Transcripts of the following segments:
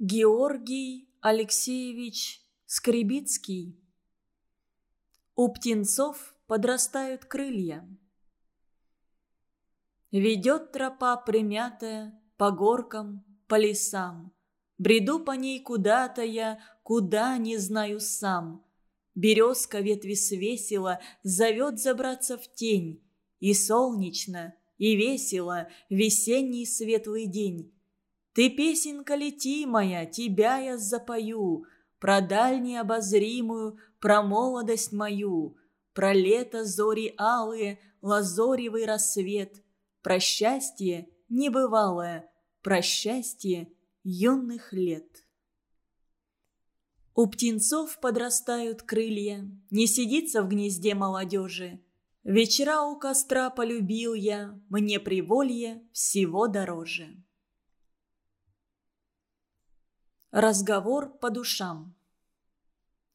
Георгий Алексеевич Скребицкий У птенцов подрастают крылья. Ведет тропа примятая по горкам, по лесам. Бреду по ней куда-то я, куда не знаю сам. Березка ветви свесила, зовет забраться в тень. И солнечно, и весело весенний светлый день. Ты, песенка, лети моя, тебя я запою, Про дальнюю обозримую, про молодость мою, Про лето зори алые, лазоревый рассвет, Про счастье небывалое, про счастье юных лет. У птенцов подрастают крылья, Не сидится в гнезде молодежи. Вечера у костра полюбил я, Мне приволье всего дороже. Разговор по душам.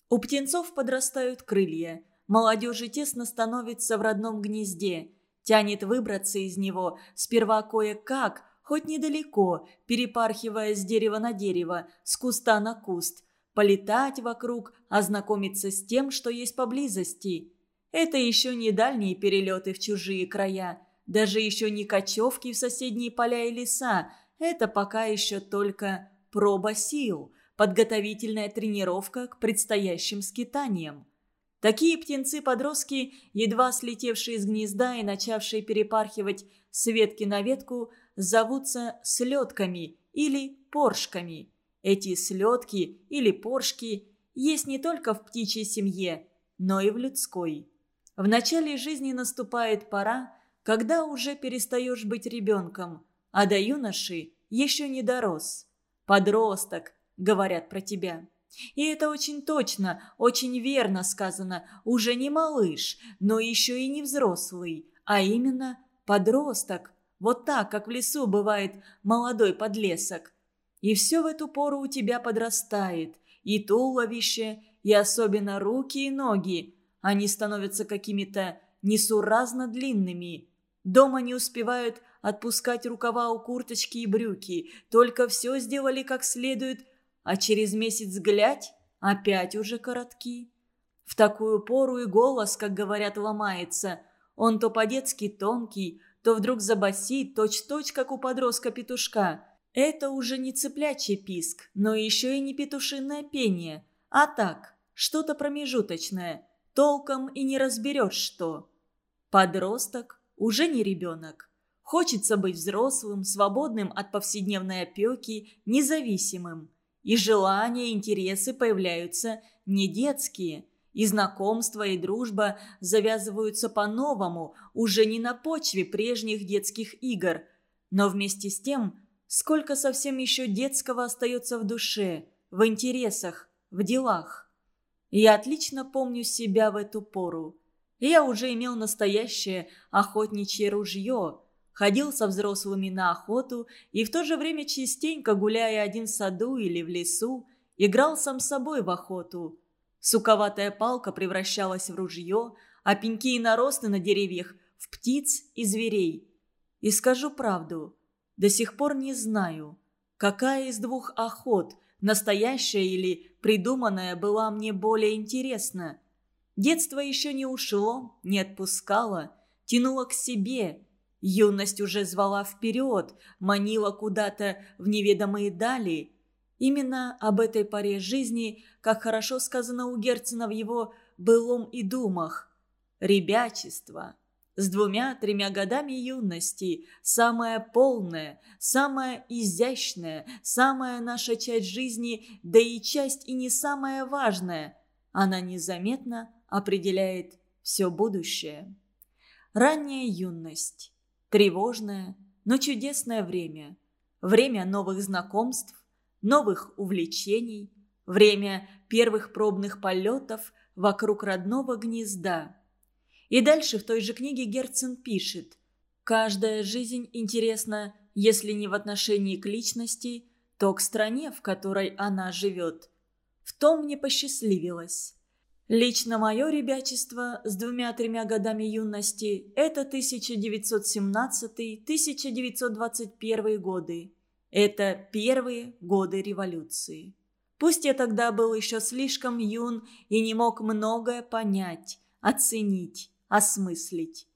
У птенцов подрастают крылья. Молодежи тесно становится в родном гнезде. Тянет выбраться из него сперва кое-как, хоть недалеко, перепархивая с дерева на дерево, с куста на куст, полетать вокруг, ознакомиться с тем, что есть поблизости. Это еще не дальние перелеты в чужие края, даже еще не кочевки в соседние поля и леса, это пока еще только проба сил, подготовительная тренировка к предстоящим скитаниям. Такие птенцы-подростки, едва слетевшие из гнезда и начавшие перепархивать с ветки на ветку, зовутся слетками или поршками. Эти слетки или поршки есть не только в птичьей семье, но и в людской. В начале жизни наступает пора, когда уже перестаешь быть ребенком, а до юноши еще не дорос. Подросток, говорят про тебя. И это очень точно, очень верно сказано. Уже не малыш, но еще и не взрослый, а именно подросток. Вот так, как в лесу бывает молодой подлесок. И все в эту пору у тебя подрастает. И туловище, и особенно руки и ноги. Они становятся какими-то несуразно длинными. Дома не успевают отпускать рукава у курточки и брюки, только все сделали как следует, а через месяц глядь, опять уже коротки. В такую пору и голос, как говорят, ломается. Он то по-детски тонкий, то вдруг забасит, точь-точь, как у подростка-петушка. Это уже не цыплячий писк, но еще и не петушиное пение, а так, что-то промежуточное, толком и не разберешь что. Подросток уже не ребенок. Хочется быть взрослым, свободным от повседневной опеки, независимым. И желания, интересы появляются не детские. И знакомства, и дружба завязываются по-новому, уже не на почве прежних детских игр. Но вместе с тем, сколько совсем еще детского остается в душе, в интересах, в делах. Я отлично помню себя в эту пору. Я уже имел настоящее охотничье ружье – ходил со взрослыми на охоту и в то же время частенько, гуляя один в саду или в лесу, играл сам собой в охоту. Суковатая палка превращалась в ружье, а пеньки и наросты на деревьях – в птиц и зверей. И скажу правду, до сих пор не знаю, какая из двух охот, настоящая или придуманная, была мне более интересна. Детство еще не ушло, не отпускало, тянуло к себе – Юность уже звала вперед, манила куда-то в неведомые дали. Именно об этой паре жизни, как хорошо сказано у Герцена в его «былом и думах». Ребячество. С двумя-тремя годами юности, самая полная, самая изящная, самая наша часть жизни, да и часть и не самая важная. Она незаметно определяет все будущее. Ранняя юность Тревожное, но чудесное время. Время новых знакомств, новых увлечений, время первых пробных полетов вокруг родного гнезда. И дальше в той же книге Герцен пишет «Каждая жизнь интересна, если не в отношении к личности, то к стране, в которой она живет. В том мне посчастливилось. Лично мое ребячество с двумя-тремя годами юности – это 1917-1921 годы. Это первые годы революции. Пусть я тогда был еще слишком юн и не мог многое понять, оценить, осмыслить.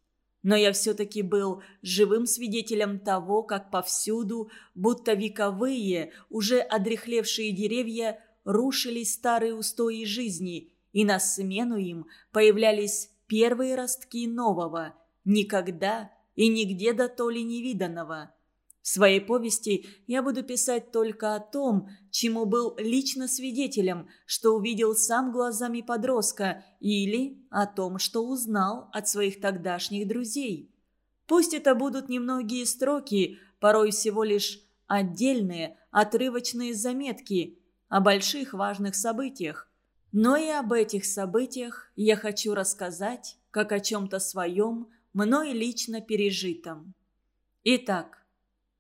Но я все-таки был живым свидетелем того, как повсюду, будто вековые, уже одрехлевшие деревья, рушились старые устои жизни, и на смену им появлялись первые ростки нового, никогда и нигде до то ли невиданного – в своей повести я буду писать только о том, чему был лично свидетелем, что увидел сам глазами подростка, или о том, что узнал от своих тогдашних друзей. Пусть это будут немногие строки, порой всего лишь отдельные, отрывочные заметки о больших важных событиях. Но и об этих событиях я хочу рассказать, как о чем-то своем, мной лично пережитом. Итак,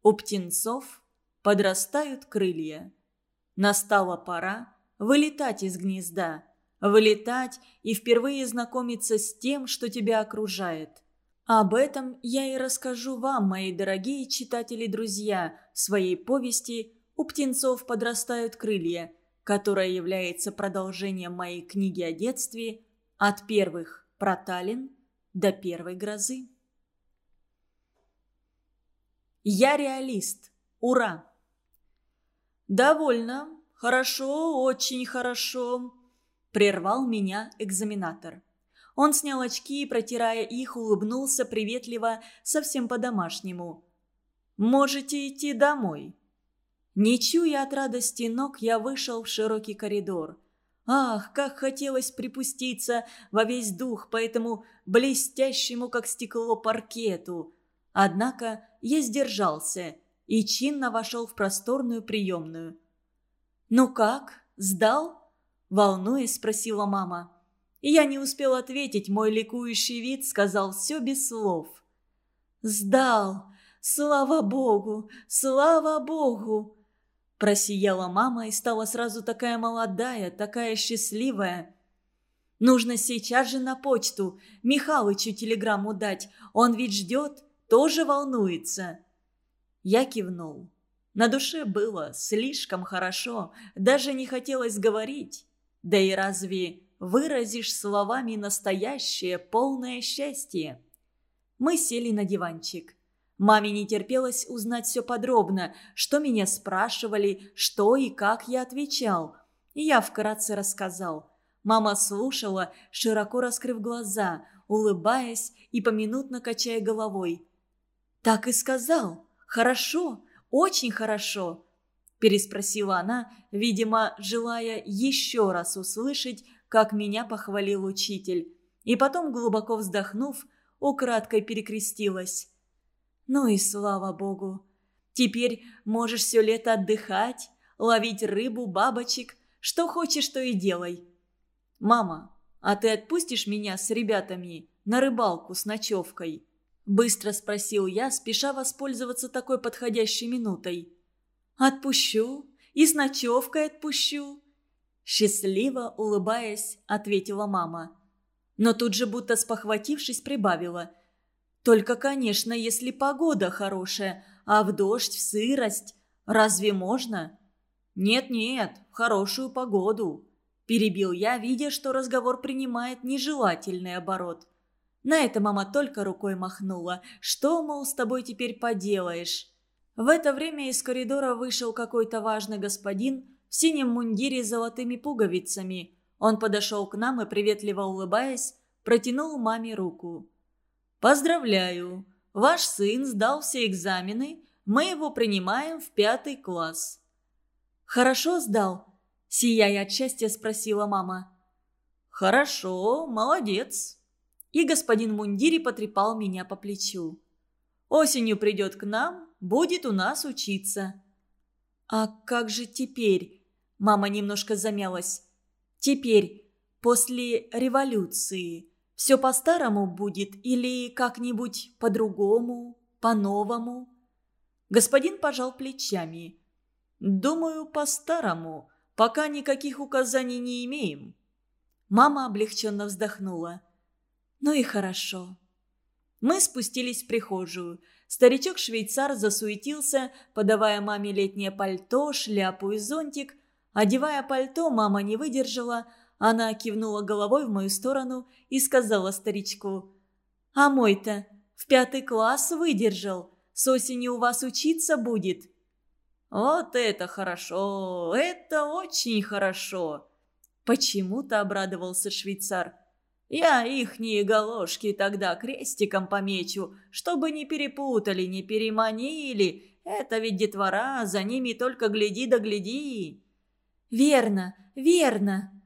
у птенцов подрастают крылья. Настала пора вылетать из гнезда, вылетать и впервые знакомиться с тем, что тебя окружает. Об этом я и расскажу вам, мои дорогие читатели-друзья, в своей повести «У птенцов подрастают крылья», которая является продолжением моей книги о детстве «От первых проталин до первой грозы». Я реалист. Ура! Довольно. Хорошо, очень хорошо. Прервал меня экзаменатор. Он снял очки и, протирая их, улыбнулся приветливо, совсем по-домашнему. «Можете идти домой». Не чуя от радости ног, я вышел в широкий коридор. Ах, как хотелось припуститься во весь дух по этому блестящему, как стекло, паркету. Однако я сдержался и чинно вошел в просторную приемную. «Ну как? Сдал?» – волнуясь, спросила мама. Я не успел ответить, мой ликующий вид сказал все без слов. «Сдал! Слава Богу! Слава Богу!» Просияла мама и стала сразу такая молодая, такая счастливая. «Нужно сейчас же на почту Михалычу телеграмму дать, он ведь ждет тоже волнуется?» Я кивнул. На душе было слишком хорошо, даже не хотелось говорить. Да и разве выразишь словами настоящее, полное счастье? Мы сели на диванчик. Маме не терпелось узнать все подробно, что меня спрашивали, что и как я отвечал. И я вкратце рассказал. Мама слушала, широко раскрыв глаза, улыбаясь и поминутно качая головой. «Так и сказал. Хорошо, очень хорошо», – переспросила она, видимо, желая еще раз услышать, как меня похвалил учитель. И потом, глубоко вздохнув, украдкой перекрестилась. «Ну и слава богу! Теперь можешь все лето отдыхать, ловить рыбу, бабочек, что хочешь, то и делай. Мама, а ты отпустишь меня с ребятами на рыбалку с ночевкой?» Быстро спросил я, спеша воспользоваться такой подходящей минутой. «Отпущу. И с ночевкой отпущу». Счастливо, улыбаясь, ответила мама. Но тут же, будто спохватившись, прибавила. «Только, конечно, если погода хорошая, а в дождь, в сырость. Разве можно?» «Нет-нет, в хорошую погоду», – перебил я, видя, что разговор принимает нежелательный оборот. На это мама только рукой махнула. «Что, мол, с тобой теперь поделаешь?» В это время из коридора вышел какой-то важный господин в синем мундире с золотыми пуговицами. Он подошел к нам и, приветливо улыбаясь, протянул маме руку. «Поздравляю! Ваш сын сдал все экзамены. Мы его принимаем в пятый класс». «Хорошо сдал?» – сияя от счастья спросила мама. «Хорошо, молодец», и господин Мундири потрепал меня по плечу. «Осенью придет к нам, будет у нас учиться». «А как же теперь?» Мама немножко замялась. «Теперь, после революции, все по-старому будет или как-нибудь по-другому, по-новому?» Господин пожал плечами. «Думаю, по-старому. Пока никаких указаний не имеем». Мама облегченно вздохнула. Ну и хорошо. Мы спустились в прихожую. Старичок-швейцар засуетился, подавая маме летнее пальто, шляпу и зонтик. Одевая пальто, мама не выдержала. Она кивнула головой в мою сторону и сказала старичку. «А мой-то в пятый класс выдержал. С осени у вас учиться будет». «Вот это хорошо! Это очень хорошо!» Почему-то обрадовался швейцар. «Я ихние галошки тогда крестиком помечу, чтобы не перепутали, не переманили. Это ведь детвора, за ними только гляди да гляди». «Верно, верно!»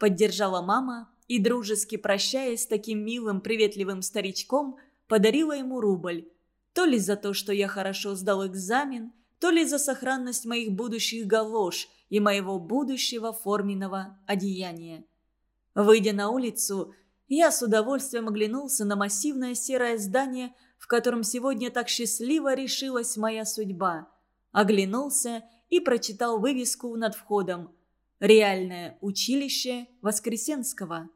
Поддержала мама и, дружески прощаясь с таким милым, приветливым старичком, подарила ему рубль. То ли за то, что я хорошо сдал экзамен, то ли за сохранность моих будущих галош и моего будущего форменного одеяния. Выйдя на улицу, я с удовольствием оглянулся на массивное серое здание, в котором сегодня так счастливо решилась моя судьба. Оглянулся и прочитал вывеску над входом «Реальное училище Воскресенского».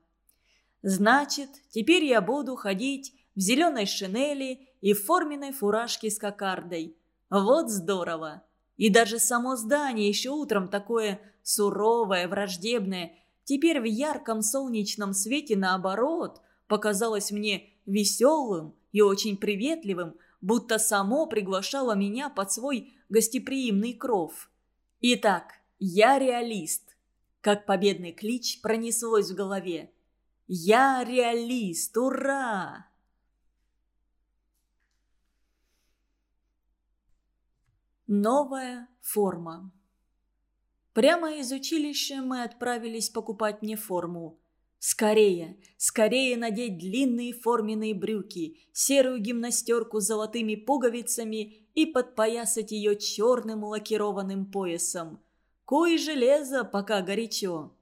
Значит, теперь я буду ходить в зеленой шинели и в форменной фуражке с кокардой – вот здорово! И даже само здание еще утром такое суровое, враждебное, теперь в ярком солнечном свете наоборот показалось мне веселым и очень приветливым, будто само приглашало меня под свой гостеприимный кров. Итак, я реалист. Как победный клич пронеслось в голове. «Я реалист! Ура!» Новая форма. Прямо из училища мы отправились покупать мне форму. Скорее, скорее надеть длинные форменные брюки, серую гимнастерку с золотыми пуговицами и подпоясать ее черным лакированным поясом. Кой железо, пока горячо.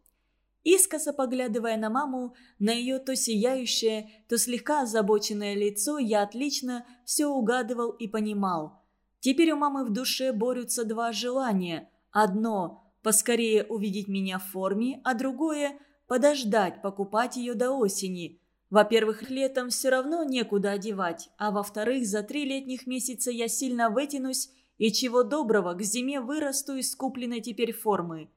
Искоса поглядывая на маму, на ее то сияющее, то слегка озабоченное лицо, я отлично все угадывал и понимал – Теперь у мамы в душе борются два желания. Одно – поскорее увидеть меня в форме, а другое – подождать, покупать ее до осени. Во-первых, летом все равно некуда одевать, а во-вторых, за три летних месяца я сильно вытянусь и чего доброго к зиме вырасту из купленной теперь формы.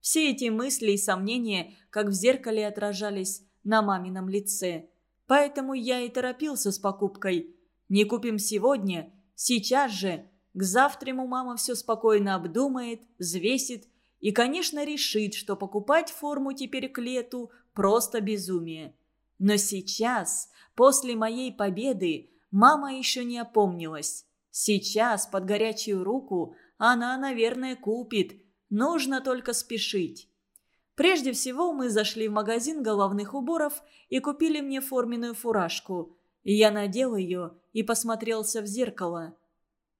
Все эти мысли и сомнения, как в зеркале, отражались на мамином лице. Поэтому я и торопился с покупкой. Не купим сегодня, сейчас же – к завтраму мама все спокойно обдумает, взвесит и, конечно, решит, что покупать форму теперь к лету – просто безумие. Но сейчас, после моей победы, мама еще не опомнилась. Сейчас, под горячую руку, она, наверное, купит. Нужно только спешить. Прежде всего мы зашли в магазин головных уборов и купили мне форменную фуражку. Я надел ее и посмотрелся в зеркало.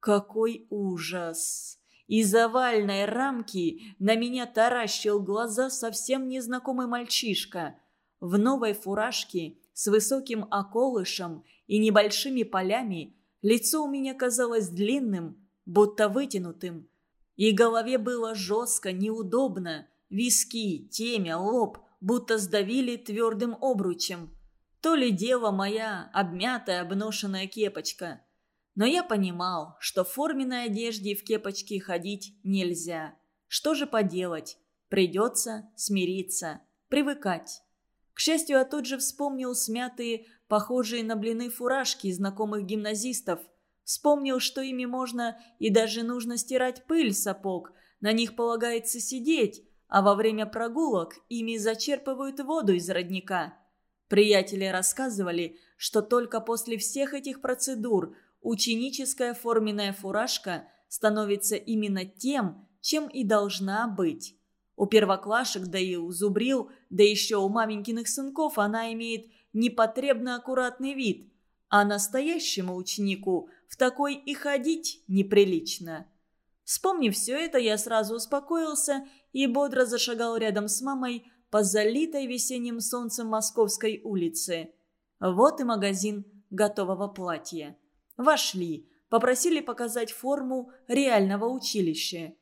Какой ужас! Из овальной рамки на меня таращил глаза совсем незнакомый мальчишка. В новой фуражке с высоким околышем и небольшими полями лицо у меня казалось длинным, будто вытянутым. И голове было жестко, неудобно. Виски, темя, лоб будто сдавили твердым обручем. То ли дело моя обмятая обношенная кепочка – но я понимал, что в форменной одежде и в кепочке ходить нельзя. Что же поделать? Придется смириться, привыкать. К счастью, я тут же вспомнил смятые, похожие на блины фуражки знакомых гимназистов. Вспомнил, что ими можно и даже нужно стирать пыль сапог, на них полагается сидеть, а во время прогулок ими зачерпывают воду из родника. Приятели рассказывали, что только после всех этих процедур – ученическая форменная фуражка становится именно тем, чем и должна быть. У первоклашек, да и у зубрил, да еще у маменькиных сынков она имеет непотребно аккуратный вид, а настоящему ученику в такой и ходить неприлично. Вспомнив все это, я сразу успокоился и бодро зашагал рядом с мамой по залитой весенним солнцем Московской улице. Вот и магазин готового платья. Вошли, попросили показать форму реального училища.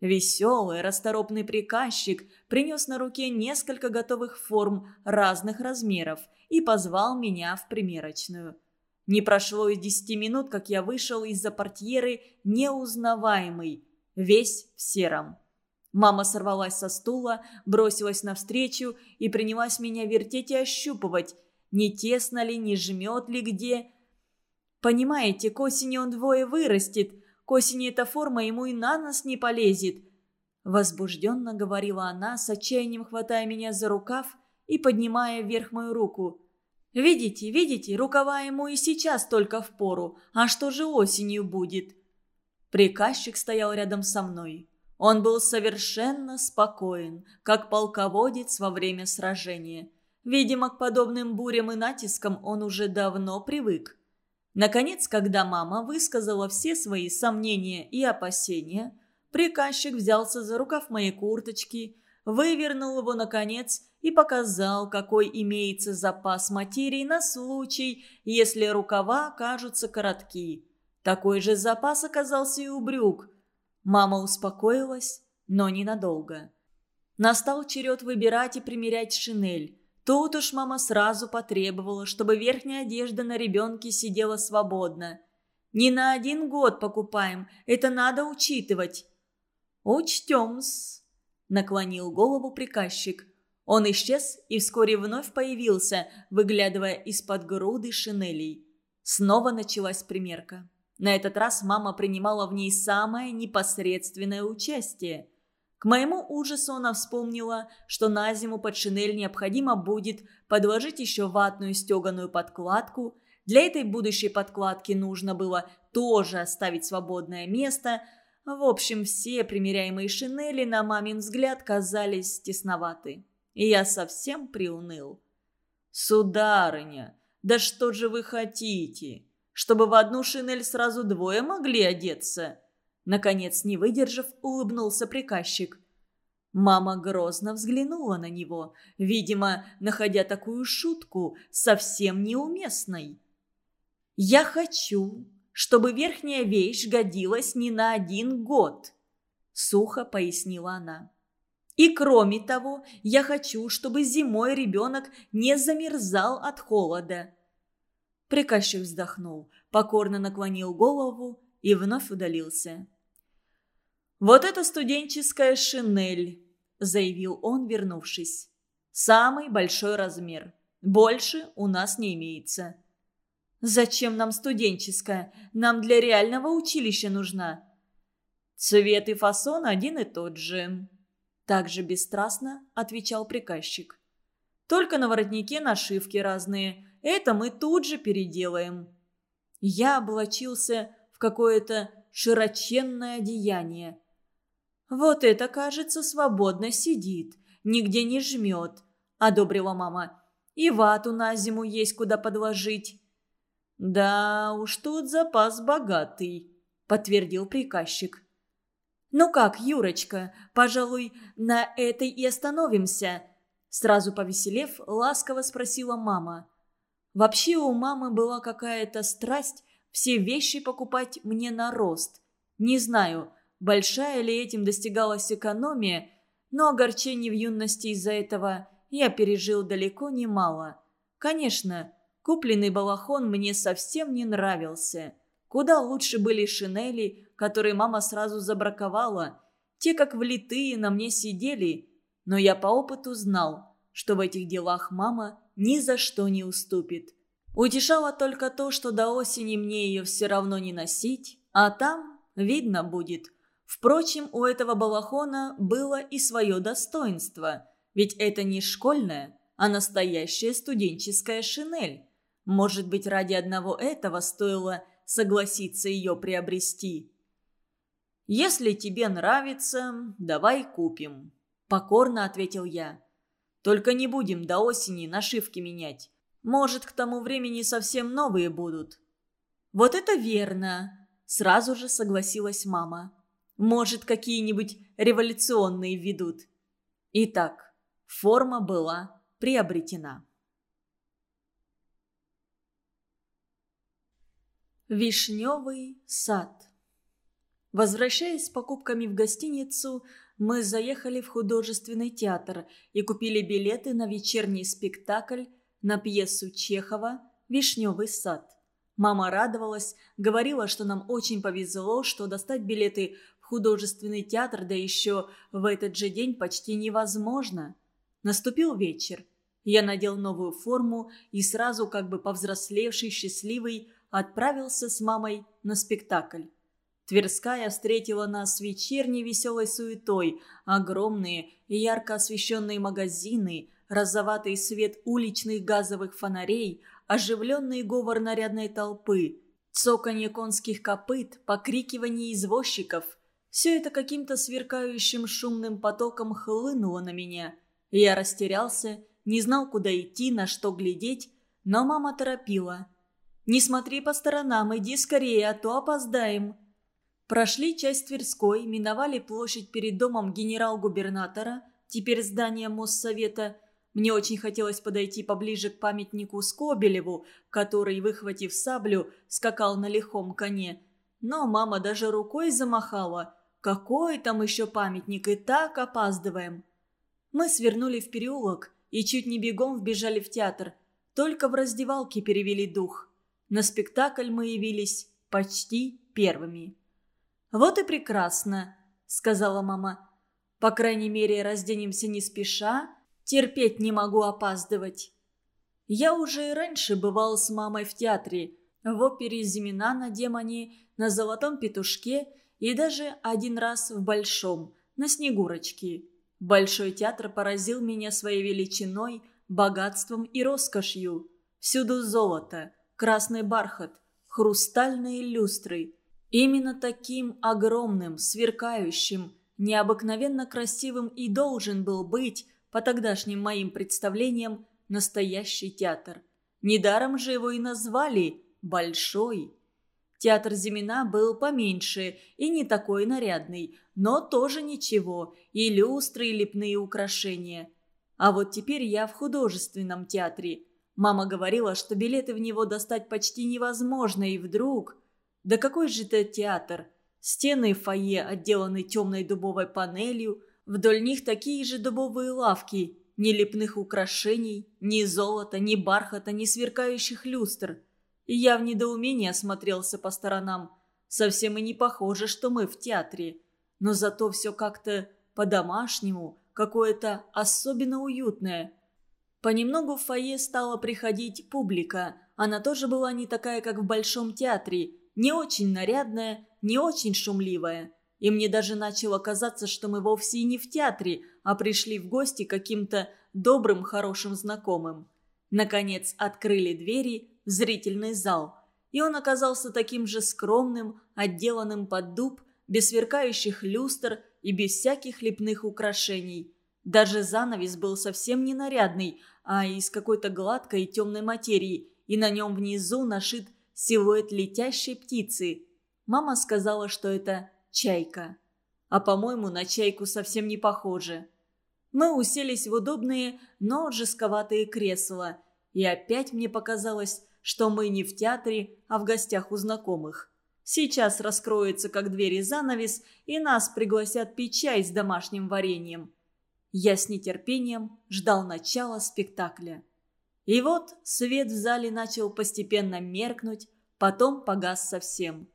Веселый, расторопный приказчик принес на руке несколько готовых форм разных размеров и позвал меня в примерочную. Не прошло и десяти минут, как я вышел из-за портьеры неузнаваемый, весь в сером. Мама сорвалась со стула, бросилась навстречу и принялась меня вертеть и ощупывать, не тесно ли, не жмет ли где. Понимаете, к осени он двое вырастет, к осени эта форма ему и на нос не полезет. Возбужденно говорила она, с отчаянием хватая меня за рукав и поднимая вверх мою руку. «Видите, видите, рукава ему и сейчас только в пору, а что же осенью будет?» Приказчик стоял рядом со мной. Он был совершенно спокоен, как полководец во время сражения. Видимо, к подобным бурям и натискам он уже давно привык. Наконец, когда мама высказала все свои сомнения и опасения, приказчик взялся за рукав моей курточки, вывернул его наконец и показал, какой имеется запас материи на случай, если рукава окажутся коротки. Такой же запас оказался и у брюк. Мама успокоилась, но ненадолго. Настал черед выбирать и примерять шинель. Тут уж мама сразу потребовала, чтобы верхняя одежда на ребенке сидела свободно. «Не на один год покупаем, это надо учитывать». «Учтем-с», — наклонил голову приказчик. Он исчез и вскоре вновь появился, выглядывая из-под груды шинелей. Снова началась примерка. На этот раз мама принимала в ней самое непосредственное участие. Моему ужасу она вспомнила, что на зиму под шинель необходимо будет подложить еще ватную стеганую подкладку. Для этой будущей подкладки нужно было тоже оставить свободное место. В общем, все примеряемые шинели, на мамин взгляд, казались тесноваты. И я совсем приуныл. «Сударыня, да что же вы хотите?» чтобы в одну шинель сразу двое могли одеться?» Наконец, не выдержав, улыбнулся приказчик. Мама грозно взглянула на него, видимо, находя такую шутку совсем неуместной. «Я хочу, чтобы верхняя вещь годилась не на один год», — сухо пояснила она. «И кроме того, я хочу, чтобы зимой ребенок не замерзал от холода. Приказчик вздохнул, покорно наклонил голову и вновь удалился. «Вот это студенческая шинель», – заявил он, вернувшись. «Самый большой размер. Больше у нас не имеется». «Зачем нам студенческая? Нам для реального училища нужна». «Цвет и фасон один и тот же», – также бесстрастно отвечал приказчик. «Только на воротнике нашивки разные. Это мы тут же переделаем». Я облачился в какое-то широченное одеяние. «Вот это, кажется, свободно сидит, нигде не жмет», — одобрила мама. «И вату на зиму есть куда подложить». «Да уж тут запас богатый», — подтвердил приказчик. «Ну как, Юрочка, пожалуй, на этой и остановимся?» Сразу повеселев, ласково спросила мама. Вообще у мамы была какая-то страсть все вещи покупать мне на рост. Не знаю, большая ли этим достигалась экономия, но огорчений в юности из-за этого я пережил далеко немало. Конечно, купленный балахон мне совсем не нравился. Куда лучше были шинели, которые мама сразу забраковала. Те, как влитые, на мне сидели. Но я по опыту знал, что в этих делах мама ни за что не уступит. Утешало только то, что до осени мне ее все равно не носить, а там видно будет. Впрочем, у этого балахона было и свое достоинство, ведь это не школьная, а настоящая студенческая шинель. Может быть, ради одного этого стоило согласиться ее приобрести. «Если тебе нравится, давай купим», – покорно ответил я. «Только не будем до осени нашивки менять. Может, к тому времени совсем новые будут». «Вот это верно!» – сразу же согласилась мама. «Может, какие-нибудь революционные ведут». Итак, форма была приобретена. Вишневый сад Возвращаясь с покупками в гостиницу, мы заехали в художественный театр и купили билеты на вечерний спектакль на пьесу Чехова «Вишневый сад». Мама радовалась, говорила, что нам очень повезло, что достать билеты художественный театр, да еще в этот же день почти невозможно. Наступил вечер. Я надел новую форму и сразу, как бы повзрослевший, счастливый, отправился с мамой на спектакль. Тверская встретила нас вечерней веселой суетой. Огромные и ярко освещенные магазины, розоватый свет уличных газовых фонарей, оживленный говор нарядной толпы, цоканье конских копыт, покрикивание извозчиков. Все это каким-то сверкающим шумным потоком хлынуло на меня. Я растерялся, не знал, куда идти, на что глядеть, но мама торопила. «Не смотри по сторонам, иди скорее, а то опоздаем». Прошли часть Тверской, миновали площадь перед домом генерал-губернатора, теперь здание Моссовета. Мне очень хотелось подойти поближе к памятнику Скобелеву, который, выхватив саблю, скакал на лихом коне. Но мама даже рукой замахала. «Какой там еще памятник, и так опаздываем!» Мы свернули в переулок и чуть не бегом вбежали в театр. Только в раздевалке перевели дух. На спектакль мы явились почти первыми. «Вот и прекрасно», — сказала мама. «По крайней мере, разденемся не спеша. Терпеть не могу опаздывать». Я уже и раньше бывал с мамой в театре, в опере «Зимина на демоне», на «Золотом петушке» и даже один раз в «Большом», на «Снегурочке». Большой театр поразил меня своей величиной, богатством и роскошью. Всюду золото, красный бархат, хрустальные люстры, Именно таким огромным, сверкающим, необыкновенно красивым и должен был быть, по тогдашним моим представлениям, настоящий театр. Недаром же его и назвали «Большой». Театр Зимина был поменьше и не такой нарядный, но тоже ничего, и люстры, и лепные украшения. А вот теперь я в художественном театре. Мама говорила, что билеты в него достать почти невозможно, и вдруг... Да какой же это театр? Стены фойе отделаны темной дубовой панелью, вдоль них такие же дубовые лавки, ни лепных украшений, ни золота, ни бархата, ни сверкающих люстр. И я в недоумении осмотрелся по сторонам. Совсем и не похоже, что мы в театре. Но зато все как-то по-домашнему, какое-то особенно уютное. Понемногу в фойе стала приходить публика. Она тоже была не такая, как в Большом театре, не очень нарядная, не очень шумливая. И мне даже начало казаться, что мы вовсе и не в театре, а пришли в гости каким-то добрым, хорошим знакомым. Наконец открыли двери в зрительный зал. И он оказался таким же скромным, отделанным под дуб, без сверкающих люстр и без всяких лепных украшений. Даже занавес был совсем не нарядный, а из какой-то гладкой и темной материи, и на нем внизу нашит силуэт летящей птицы. Мама сказала, что это чайка. А, по-моему, на чайку совсем не похоже. Мы уселись в удобные, но жестковатые кресла. И опять мне показалось, что мы не в театре, а в гостях у знакомых. Сейчас раскроется, как двери занавес, и нас пригласят пить чай с домашним вареньем. Я с нетерпением ждал начала спектакля. И вот свет в зале начал постепенно меркнуть, потом погас совсем.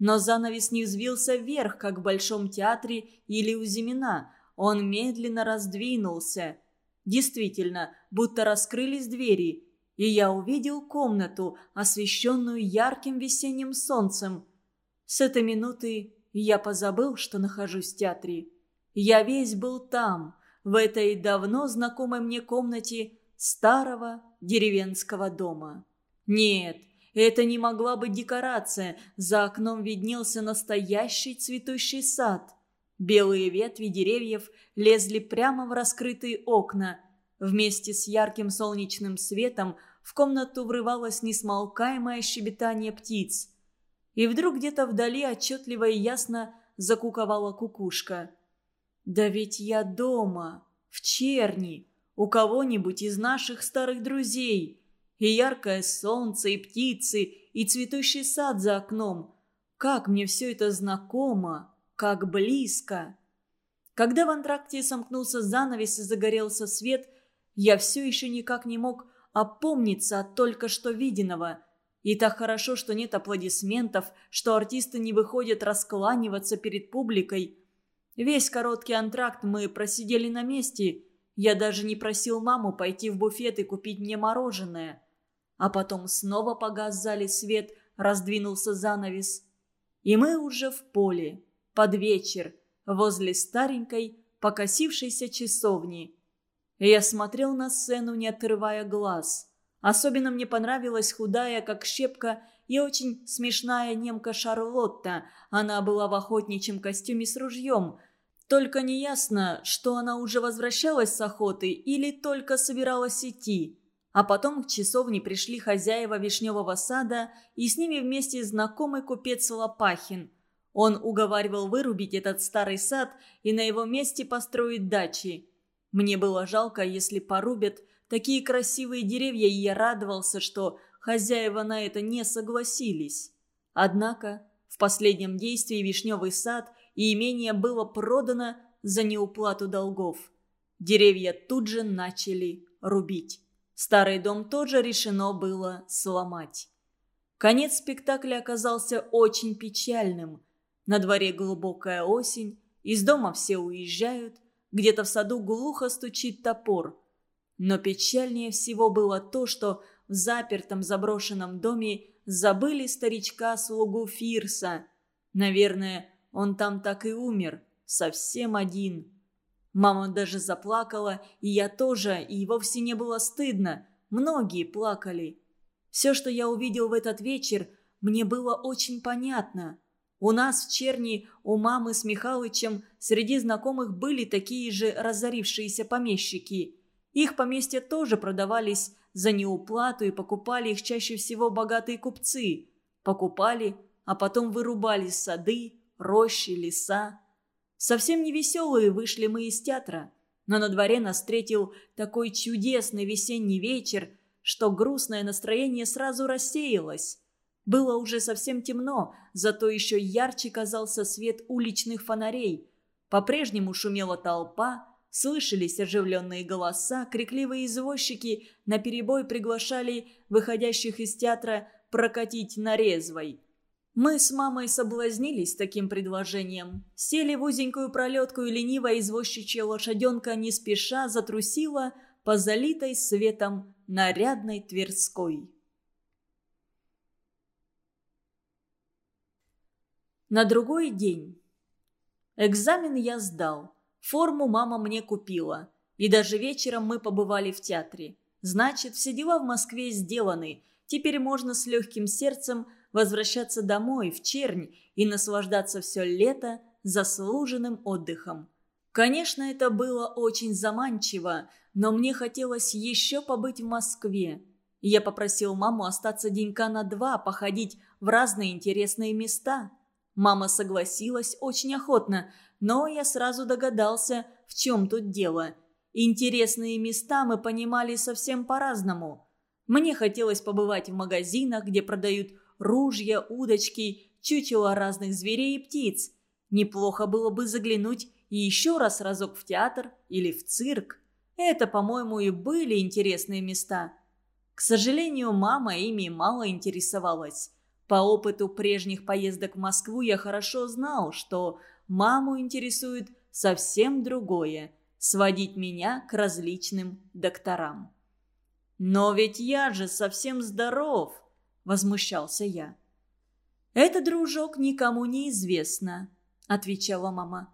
Но занавес не взвился вверх, как в Большом театре или у Зимина. Он медленно раздвинулся. Действительно, будто раскрылись двери, и я увидел комнату, освещенную ярким весенним солнцем. С этой минуты я позабыл, что нахожусь в театре. Я весь был там, в этой давно знакомой мне комнате старого деревенского дома. Нет, это не могла быть декорация, за окном виднелся настоящий цветущий сад. Белые ветви деревьев лезли прямо в раскрытые окна. Вместе с ярким солнечным светом в комнату врывалось несмолкаемое щебетание птиц. И вдруг где-то вдали отчетливо и ясно закуковала кукушка. «Да ведь я дома, в черни!» у кого-нибудь из наших старых друзей. И яркое солнце, и птицы, и цветущий сад за окном. Как мне все это знакомо, как близко. Когда в антракте сомкнулся занавес и загорелся свет, я все еще никак не мог опомниться от только что виденного. И так хорошо, что нет аплодисментов, что артисты не выходят раскланиваться перед публикой. Весь короткий антракт мы просидели на месте. Я даже не просил маму пойти в буфет и купить мне мороженое. А потом снова погас в зале свет, раздвинулся занавес. И мы уже в поле, под вечер, возле старенькой, покосившейся часовни. Я смотрел на сцену, не отрывая глаз. Особенно мне понравилась худая, как щепка, и очень смешная немка Шарлотта. Она была в охотничьем костюме с ружьем. Только неясно, что она уже возвращалась с охоты или только собиралась идти. А потом к часовне пришли хозяева вишневого сада и с ними вместе знакомый купец Лопахин. Он уговаривал вырубить этот старый сад и на его месте построить дачи. Мне было жалко, если порубят такие красивые деревья, и я радовался, что хозяева на это не согласились. Однако в последнем действии вишневый сад и имение было продано за неуплату долгов. Деревья тут же начали рубить. Старый дом тоже решено было сломать. Конец спектакля оказался очень печальным. На дворе глубокая осень, из дома все уезжают, где-то в саду глухо стучит топор. Но печальнее всего было то, что в запертом заброшенном доме забыли старичка-слугу Фирса. Наверное, он там так и умер, совсем один. Мама даже заплакала, и я тоже, и вовсе не было стыдно. Многие плакали. Все, что я увидел в этот вечер, мне было очень понятно. У нас в Черни, у мамы с Михалычем, среди знакомых были такие же разорившиеся помещики. Их поместья тоже продавались за неуплату и покупали их чаще всего богатые купцы. Покупали, а потом вырубали сады, рощи, леса. Совсем не веселые вышли мы из театра, но на дворе нас встретил такой чудесный весенний вечер, что грустное настроение сразу рассеялось. Было уже совсем темно, зато еще ярче казался свет уличных фонарей. По-прежнему шумела толпа, слышались оживленные голоса, крикливые извозчики наперебой приглашали выходящих из театра прокатить на резвой. Мы с мамой соблазнились таким предложением. Сели в узенькую пролетку, и ленивая извозчичья лошаденка не спеша затрусила по залитой светом нарядной Тверской. На другой день. Экзамен я сдал. Форму мама мне купила. И даже вечером мы побывали в театре. Значит, все дела в Москве сделаны. Теперь можно с легким сердцем возвращаться домой, в чернь, и наслаждаться все лето заслуженным отдыхом. Конечно, это было очень заманчиво, но мне хотелось еще побыть в Москве. Я попросил маму остаться денька на два, походить в разные интересные места. Мама согласилась очень охотно, но я сразу догадался, в чем тут дело. Интересные места мы понимали совсем по-разному. Мне хотелось побывать в магазинах, где продают ружья, удочки, чучела разных зверей и птиц. Неплохо было бы заглянуть и еще раз разок в театр или в цирк. Это, по-моему, и были интересные места. К сожалению, мама ими мало интересовалась. По опыту прежних поездок в Москву я хорошо знал, что маму интересует совсем другое – сводить меня к различным докторам. «Но ведь я же совсем здоров!» возмущался я. «Это, дружок, никому не известно», – отвечала мама.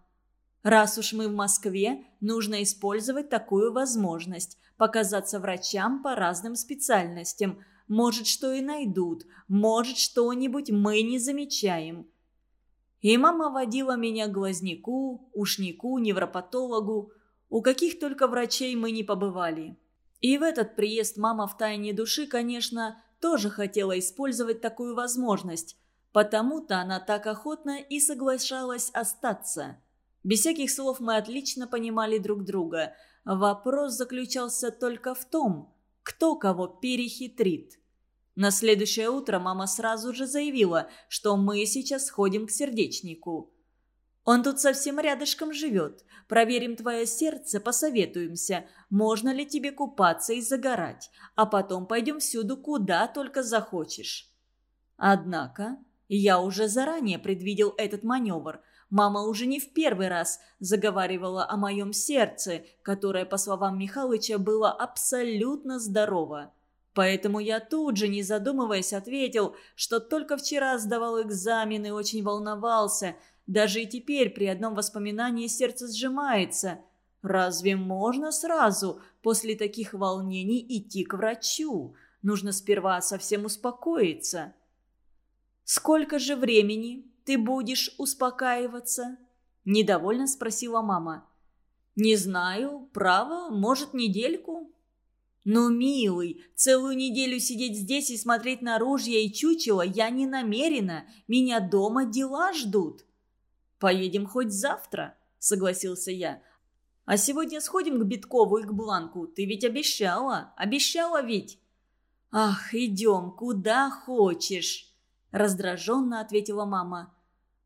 «Раз уж мы в Москве, нужно использовать такую возможность, показаться врачам по разным специальностям. Может, что и найдут, может, что-нибудь мы не замечаем». И мама водила меня к глазнику, ушнику, невропатологу. У каких только врачей мы не побывали. И в этот приезд мама в тайне души, конечно, тоже хотела использовать такую возможность, потому-то она так охотно и соглашалась остаться. Без всяких слов мы отлично понимали друг друга. Вопрос заключался только в том, кто кого перехитрит. На следующее утро мама сразу же заявила, что мы сейчас сходим к сердечнику. Он тут совсем рядышком живет. Проверим твое сердце, посоветуемся, можно ли тебе купаться и загорать, а потом пойдем всюду, куда только захочешь». Однако я уже заранее предвидел этот маневр. Мама уже не в первый раз заговаривала о моем сердце, которое, по словам Михалыча, было абсолютно здорово. Поэтому я тут же, не задумываясь, ответил, что только вчера сдавал экзамен и очень волновался. Даже и теперь при одном воспоминании сердце сжимается. Разве можно сразу после таких волнений идти к врачу? Нужно сперва совсем успокоиться. «Сколько же времени ты будешь успокаиваться?» – недовольно спросила мама. «Не знаю, право, может, недельку». «Ну, милый, целую неделю сидеть здесь и смотреть на ружья и чучело я не намерена. Меня дома дела ждут». «Поедем хоть завтра», — согласился я. «А сегодня сходим к Биткову и к Бланку. Ты ведь обещала, обещала ведь». «Ах, идем, куда хочешь», — раздраженно ответила мама.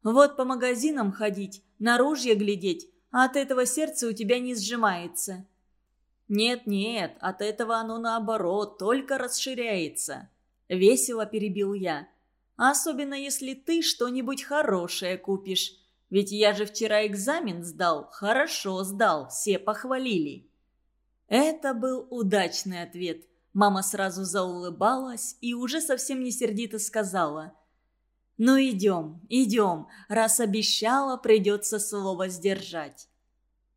«Вот по магазинам ходить, на ружья глядеть, а от этого сердце у тебя не сжимается». «Нет-нет, от этого оно наоборот, только расширяется», — весело перебил я. «Особенно если ты что-нибудь хорошее купишь. Ведь я же вчера экзамен сдал, хорошо сдал, все похвалили». Это был удачный ответ. Мама сразу заулыбалась и уже совсем не сердито сказала. «Ну идем, идем, раз обещала, придется слово сдержать».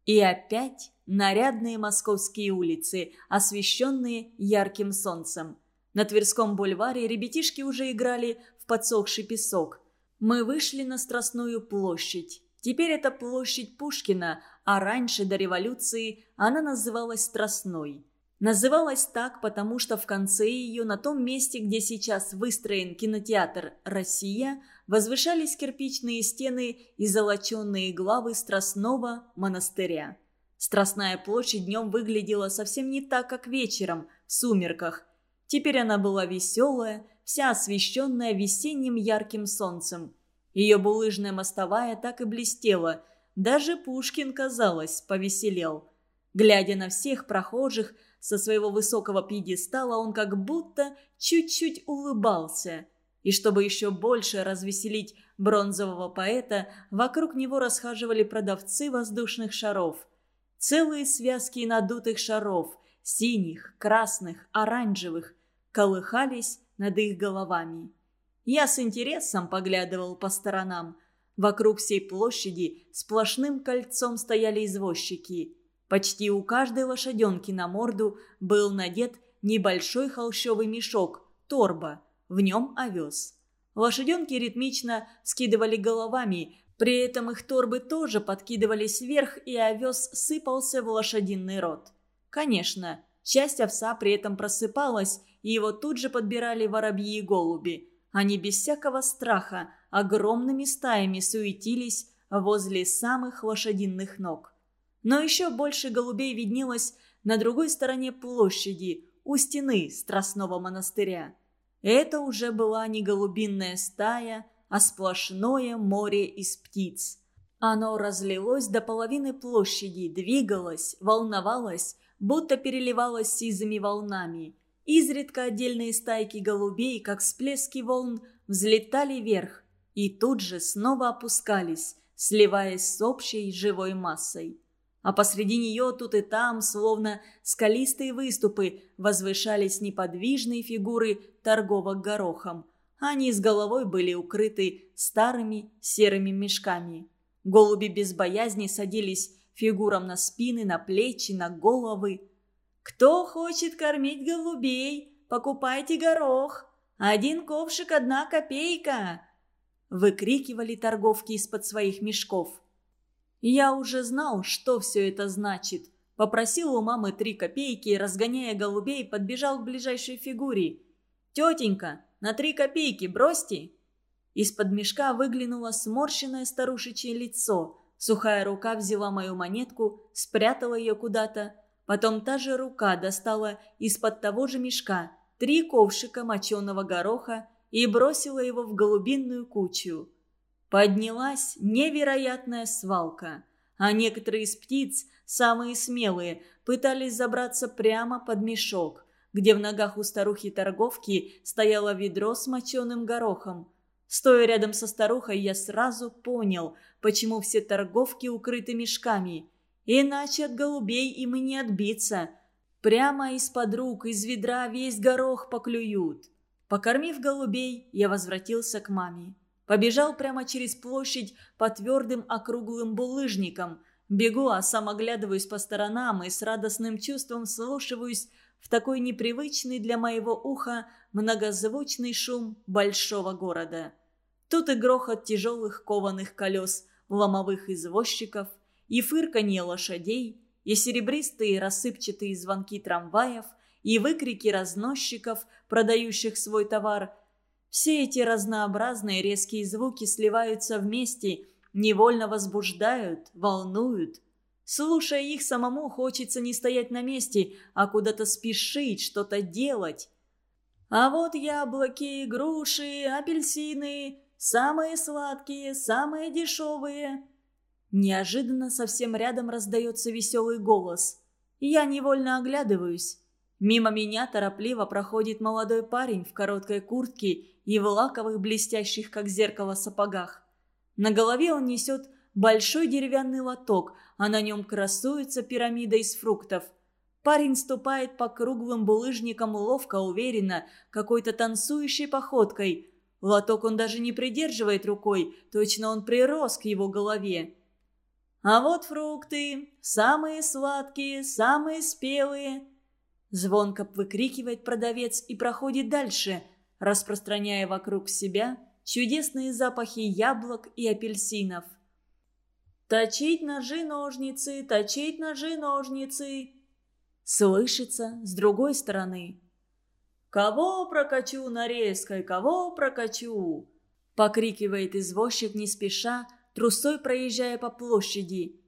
И опять нарядные московские улицы, освещенные ярким солнцем. На Тверском бульваре ребятишки уже играли в подсохший песок. Мы вышли на Страстную площадь. Теперь это площадь Пушкина, а раньше, до революции, она называлась Страстной. Называлась так, потому что в конце ее, на том месте, где сейчас выстроен кинотеатр «Россия», возвышались кирпичные стены и золоченные главы Страстного монастыря. Страстная площадь днем выглядела совсем не так, как вечером, в сумерках. Теперь она была веселая, вся освещенная весенним ярким солнцем. Ее булыжная мостовая так и блестела. Даже Пушкин, казалось, повеселел. Глядя на всех прохожих, со своего высокого пьедестала он как будто чуть-чуть улыбался. И чтобы еще больше развеселить бронзового поэта, вокруг него расхаживали продавцы воздушных шаров. Целые связки надутых шаров, синих, красных, оранжевых, колыхались над их головами. Я с интересом поглядывал по сторонам. Вокруг всей площади сплошным кольцом стояли извозчики. Почти у каждой лошаденки на морду был надет небольшой холщовый мешок, торба, в нем овес. Лошаденки ритмично скидывали головами, при этом их торбы тоже подкидывались вверх, и овес сыпался в лошадиный рот. Конечно, часть овса при этом просыпалась, и его тут же подбирали воробьи и голуби. Они без всякого страха огромными стаями суетились возле самых лошадиных ног. Но еще больше голубей виднелось на другой стороне площади, у стены Страстного монастыря. Это уже была не голубинная стая, а сплошное море из птиц. Оно разлилось до половины площади, двигалось, волновалось, будто переливалось сизыми волнами. Изредка отдельные стайки голубей, как всплески волн, взлетали вверх и тут же снова опускались, сливаясь с общей живой массой. А посреди нее тут и там, словно скалистые выступы, возвышались неподвижные фигуры торговок горохом – они с головой были укрыты старыми серыми мешками. Голуби без боязни садились фигурам на спины, на плечи, на головы. «Кто хочет кормить голубей, покупайте горох. Один ковшик – одна копейка!» Выкрикивали торговки из-под своих мешков. Я уже знал, что все это значит. Попросил у мамы три копейки разгоняя голубей, подбежал к ближайшей фигуре. «Тетенька, на три копейки бросьте!» Из-под мешка выглянуло сморщенное старушечье лицо. Сухая рука взяла мою монетку, спрятала ее куда-то. Потом та же рука достала из-под того же мешка три ковшика моченого гороха и бросила его в голубинную кучу. Поднялась невероятная свалка, а некоторые из птиц, самые смелые, пытались забраться прямо под мешок – где в ногах у старухи-торговки стояло ведро с моченым горохом. Стоя рядом со старухой, я сразу понял, почему все торговки укрыты мешками. Иначе от голубей им и не отбиться. Прямо из-под рук, из ведра весь горох поклюют. Покормив голубей, я возвратился к маме. Побежал прямо через площадь по твердым округлым булыжникам. Бегу, а сам оглядываюсь по сторонам и с радостным чувством слушаюсь в такой непривычный для моего уха многозвучный шум большого города. Тут и грохот тяжелых кованых колес ломовых извозчиков, и фырканье лошадей, и серебристые рассыпчатые звонки трамваев, и выкрики разносчиков, продающих свой товар. Все эти разнообразные резкие звуки сливаются вместе, невольно возбуждают, волнуют. Слушая их, самому хочется не стоять на месте, а куда-то спешить, что-то делать. А вот яблоки, груши, апельсины, Самые сладкие, самые дешевые!» Неожиданно совсем рядом раздается веселый голос. Я невольно оглядываюсь. Мимо меня торопливо проходит молодой парень в короткой куртке и в лаковых блестящих, как зеркало, сапогах. На голове он несет большой деревянный лоток, а на нем красуется пирамида из фруктов. Парень ступает по круглым булыжникам ловко, уверенно, какой-то танцующей походкой – Лоток он даже не придерживает рукой, точно он прирос к его голове. А вот фрукты, самые сладкие, самые спелые. Звонко выкрикивает продавец и проходит дальше, распространяя вокруг себя чудесные запахи яблок и апельсинов. «Точить ножи-ножницы, точить ножи-ножницы!» Слышится с другой стороны. «Кого прокачу нарезкой, кого прокачу?» Покрикивает извозчик не спеша, трусой проезжая по площади.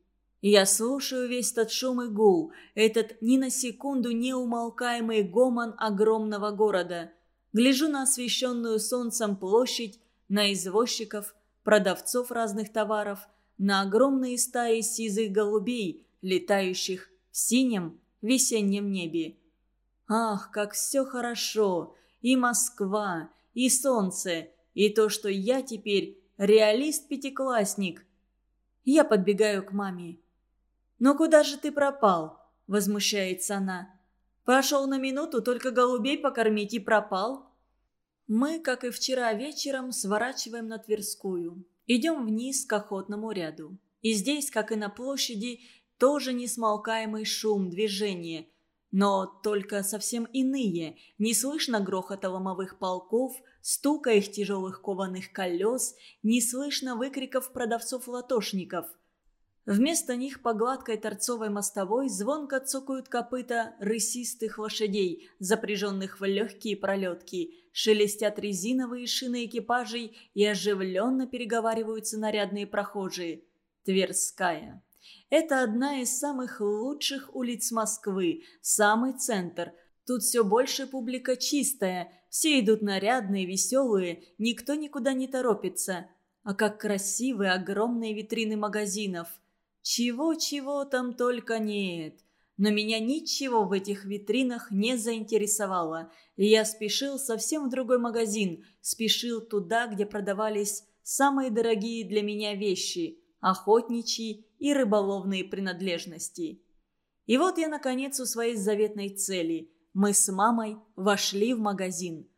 Я слушаю весь этот шум и гул, этот ни на секунду не умолкаемый гомон огромного города. Гляжу на освещенную солнцем площадь, на извозчиков, продавцов разных товаров, на огромные стаи сизых голубей, летающих в синем весеннем небе. Ах, как все хорошо! И Москва, и солнце, и то, что я теперь реалист-пятиклассник. Я подбегаю к маме. «Ну куда же ты пропал?» – возмущается она. «Пошел на минуту, только голубей покормить и пропал». Мы, как и вчера вечером, сворачиваем на Тверскую. Идем вниз к охотному ряду. И здесь, как и на площади, тоже несмолкаемый шум, движение – но только совсем иные, не слышно грохота ломовых полков, стука их тяжелых кованых колес, не слышно выкриков продавцов-латошников. Вместо них по гладкой торцовой мостовой звонко цокают копыта рысистых лошадей, запряженных в легкие пролетки, шелестят резиновые шины экипажей и оживленно переговариваются нарядные прохожие. Тверская. Это одна из самых лучших улиц Москвы, самый центр. Тут все больше публика чистая, все идут нарядные, веселые, никто никуда не торопится. А как красивые огромные витрины магазинов. Чего-чего там только нет. Но меня ничего в этих витринах не заинтересовало. И я спешил совсем в другой магазин, спешил туда, где продавались самые дорогие для меня вещи – охотничьи и рыболовные принадлежности. И вот я, наконец, у своей заветной цели. Мы с мамой вошли в магазин.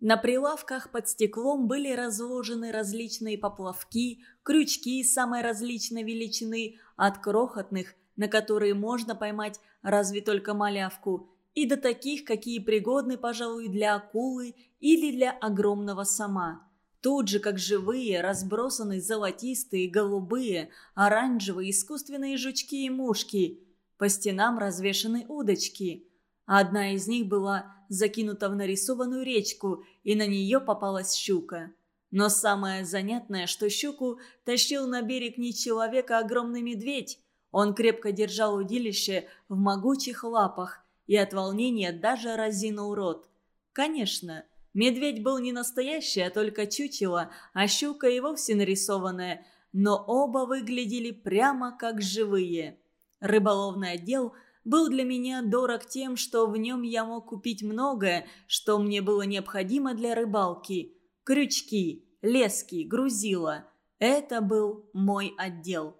На прилавках под стеклом были разложены различные поплавки, крючки самой различной величины, от крохотных, на которые можно поймать разве только малявку, и до таких, какие пригодны, пожалуй, для акулы или для огромного сама. Тут же, как живые, разбросаны золотистые, голубые, оранжевые искусственные жучки и мушки. По стенам развешаны удочки. Одна из них была закинута в нарисованную речку, и на нее попалась щука. Но самое занятное, что щуку тащил на берег не человек, а огромный медведь. Он крепко держал удилище в могучих лапах и от волнения даже разинул рот. Конечно, Медведь был не настоящий, а только чучело, а щука и вовсе нарисованная, но оба выглядели прямо как живые. Рыболовный отдел был для меня дорог тем, что в нем я мог купить многое, что мне было необходимо для рыбалки. Крючки, лески, грузила. Это был мой отдел.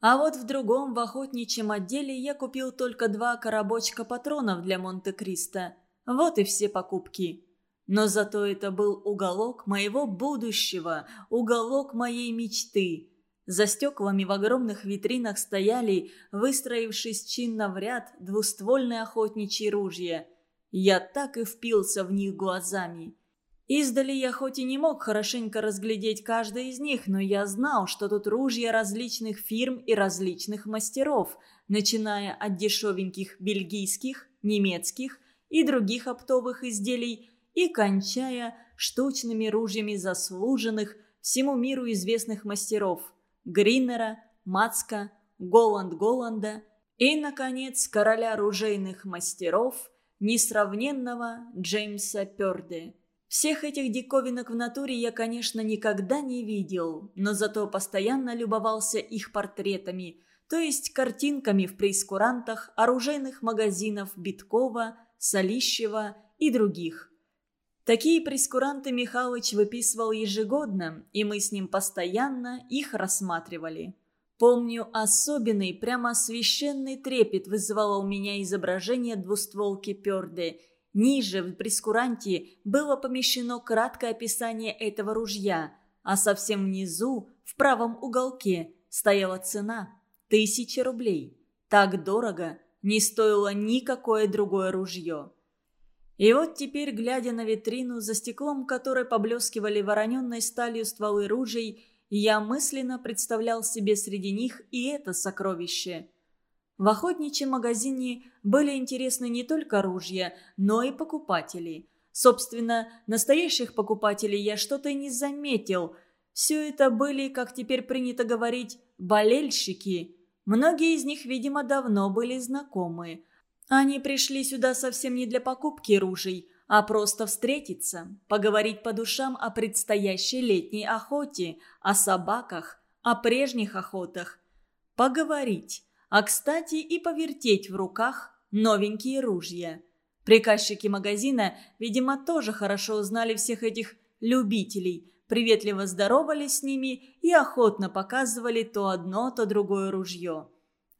А вот в другом, в охотничьем отделе, я купил только два коробочка патронов для Монте-Кристо. Вот и все покупки. Но зато это был уголок моего будущего, уголок моей мечты. За стеклами в огромных витринах стояли, выстроившись чинно в ряд, двуствольные охотничьи ружья. Я так и впился в них глазами. Издали я хоть и не мог хорошенько разглядеть каждое из них, но я знал, что тут ружья различных фирм и различных мастеров, начиная от дешевеньких бельгийских, немецких и других оптовых изделий и кончая штучными ружьями заслуженных всему миру известных мастеров – Гринера, Мацка, Голланд-Голланда и, наконец, короля ружейных мастеров, несравненного Джеймса Пёрде. Всех этих диковинок в натуре я, конечно, никогда не видел, но зато постоянно любовался их портретами, то есть картинками в прейскурантах оружейных магазинов Биткова, Солищева и других. Такие прейскуранты Михалыч выписывал ежегодно, и мы с ним постоянно их рассматривали. Помню, особенный, прямо священный трепет вызывало у меня изображение двустволки Пёрды – Ниже в прескуранте было помещено краткое описание этого ружья, а совсем внизу, в правом уголке, стояла цена – тысяча рублей. Так дорого не стоило никакое другое ружье. И вот теперь, глядя на витрину, за стеклом которой поблескивали вороненной сталью стволы ружей, я мысленно представлял себе среди них и это сокровище – в охотничьем магазине были интересны не только ружья, но и покупатели. Собственно, настоящих покупателей я что-то не заметил. Все это были, как теперь принято говорить, болельщики. Многие из них, видимо, давно были знакомы. Они пришли сюда совсем не для покупки ружей, а просто встретиться, поговорить по душам о предстоящей летней охоте, о собаках, о прежних охотах. Поговорить а, кстати, и повертеть в руках новенькие ружья. Приказчики магазина, видимо, тоже хорошо узнали всех этих любителей, приветливо здоровались с ними и охотно показывали то одно, то другое ружье.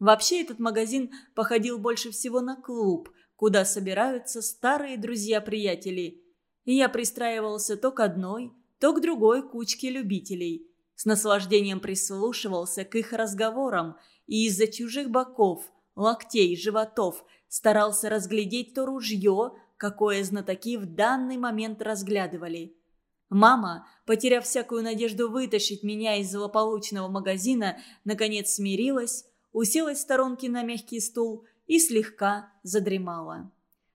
Вообще этот магазин походил больше всего на клуб, куда собираются старые друзья-приятели. И я пристраивался то к одной, то к другой кучке любителей. С наслаждением прислушивался к их разговорам – и из-за чужих боков, локтей, животов старался разглядеть то ружье, какое знатоки в данный момент разглядывали. Мама, потеряв всякую надежду вытащить меня из злополучного магазина, наконец смирилась, уселась в сторонке на мягкий стул и слегка задремала.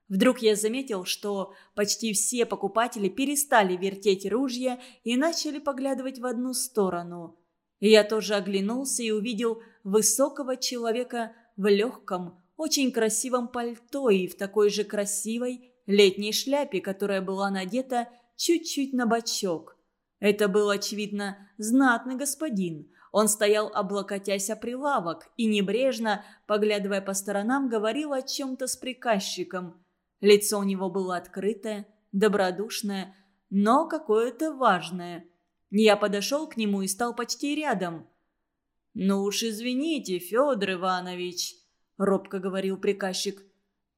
Вдруг я заметил, что почти все покупатели перестали вертеть ружья и начали поглядывать в одну сторону. Я тоже оглянулся и увидел высокого человека в легком, очень красивом пальто и в такой же красивой летней шляпе, которая была надета чуть-чуть на бочок. Это был, очевидно, знатный господин. Он стоял, облокотясь о прилавок, и небрежно, поглядывая по сторонам, говорил о чем-то с приказчиком. Лицо у него было открытое, добродушное, но какое-то важное – я подошел к нему и стал почти рядом. «Ну уж извините, Федор Иванович», — робко говорил приказчик.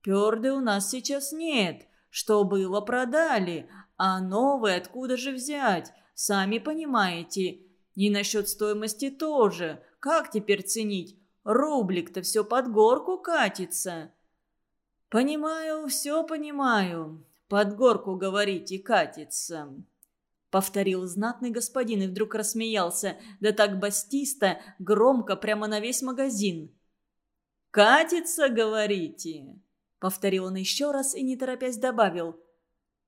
«Перды у нас сейчас нет. Что было, продали. А новые откуда же взять? Сами понимаете. И насчет стоимости тоже. Как теперь ценить? Рублик-то все под горку катится». «Понимаю, все понимаю. Под горку, говорите, катится. Повторил знатный господин и вдруг рассмеялся, да так бастисто, громко, прямо на весь магазин. «Катится, говорите?» Повторил он еще раз и, не торопясь, добавил.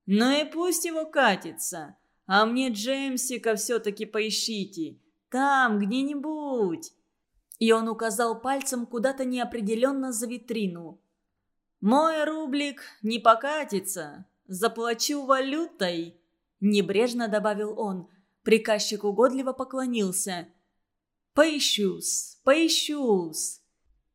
«Ну и пусть его катится, а мне Джеймсика все-таки поищите. Там, где-нибудь». И он указал пальцем куда-то неопределенно за витрину. «Мой рублик не покатится. Заплачу валютой». Небрежно добавил он. Приказчик угодливо поклонился. «Поищусь, поищусь».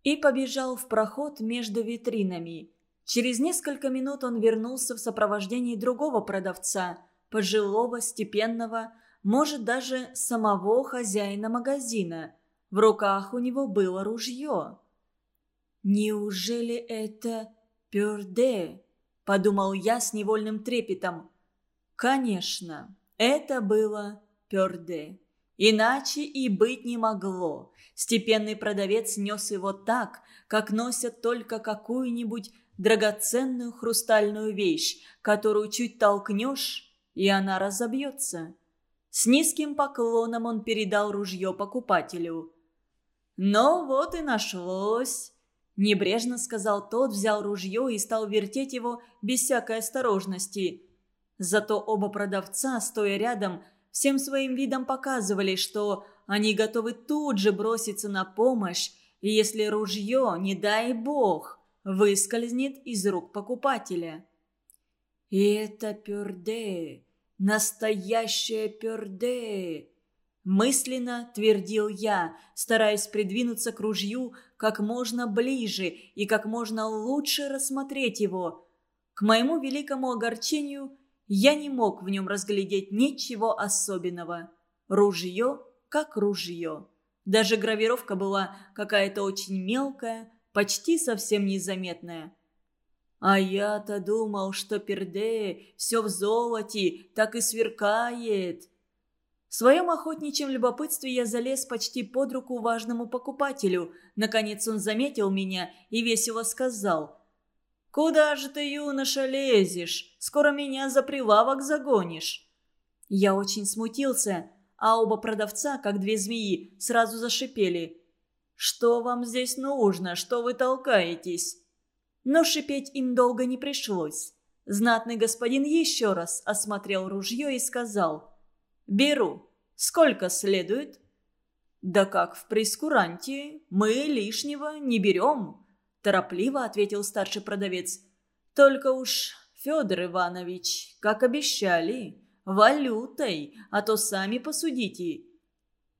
и побежал в проход между витринами. Через несколько минут он вернулся в сопровождении другого продавца, пожилого, степенного, может, даже самого хозяина магазина. В руках у него было ружье. «Неужели это Пюрде?» – подумал я с невольным трепетом. «Конечно, это было Пюрде. Иначе и быть не могло. Степенный продавец нес его так, как носят только какую-нибудь драгоценную хрустальную вещь, которую чуть толкнешь, и она разобьется. С низким поклоном он передал ружье покупателю. «Ну вот и нашлось!» Небрежно сказал тот, взял ружье и стал вертеть его без всякой осторожности. Зато оба продавца, стоя рядом, всем своим видом показывали, что они готовы тут же броситься на помощь, если ружье, не дай бог, выскользнет из рук покупателя. «И это Пюрде, настоящая Пюрде!» Мысленно твердил я, стараясь придвинуться к ружью как можно ближе и как можно лучше рассмотреть его. К моему великому огорчению я не мог в нем разглядеть ничего особенного. Ружье как ружье. Даже гравировка была какая-то очень мелкая, почти совсем незаметная. А я-то думал, что перде все в золоте, так и сверкает. В своем охотничьем любопытстве я залез почти под руку важному покупателю. Наконец он заметил меня и весело сказал. «Куда же ты, юноша, лезешь? Скоро меня за прилавок загонишь». Я очень смутился, а оба продавца, как две змеи, сразу зашипели. «Что вам здесь нужно? Что вы толкаетесь?» Но шипеть им долго не пришлось. Знатный господин еще раз осмотрел ружье и сказал – «Беру. Сколько следует?» «Да как в прескуранте. Мы лишнего не берем», – торопливо ответил старший продавец. «Только уж, Федор Иванович, как обещали, валютой, а то сами посудите».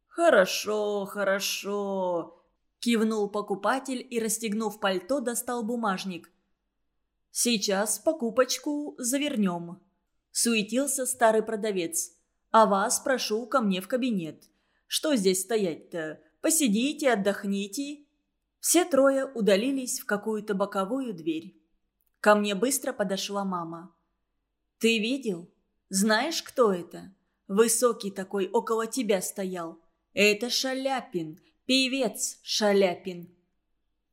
«Хорошо, хорошо», – кивнул покупатель и, расстегнув пальто, достал бумажник. «Сейчас покупочку завернем», – суетился старый продавец. А вас прошу ко мне в кабинет. Что здесь стоять-то? Посидите, отдохните». Все трое удалились в какую-то боковую дверь. Ко мне быстро подошла мама. «Ты видел? Знаешь, кто это? Высокий такой около тебя стоял. Это Шаляпин, певец Шаляпин».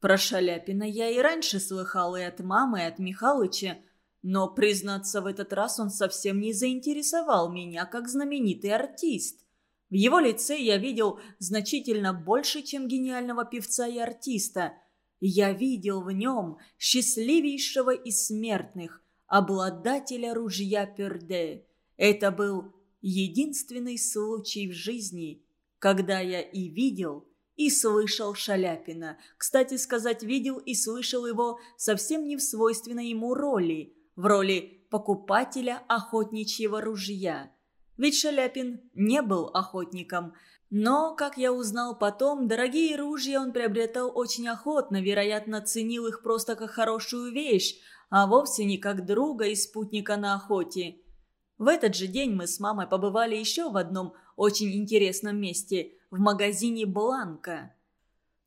Про Шаляпина я и раньше слыхал и от мамы, и от Михалыча, но, признаться, в этот раз он совсем не заинтересовал меня как знаменитый артист. В его лице я видел значительно больше, чем гениального певца и артиста. Я видел в нем счастливейшего из смертных, обладателя ружья Перде. Это был единственный случай в жизни, когда я и видел, и слышал Шаляпина. Кстати сказать, видел и слышал его совсем не в свойственной ему роли – в роли покупателя охотничьего ружья. Ведь Шаляпин не был охотником. Но, как я узнал потом, дорогие ружья он приобретал очень охотно, вероятно, ценил их просто как хорошую вещь, а вовсе не как друга и спутника на охоте. В этот же день мы с мамой побывали еще в одном очень интересном месте – в магазине «Бланка».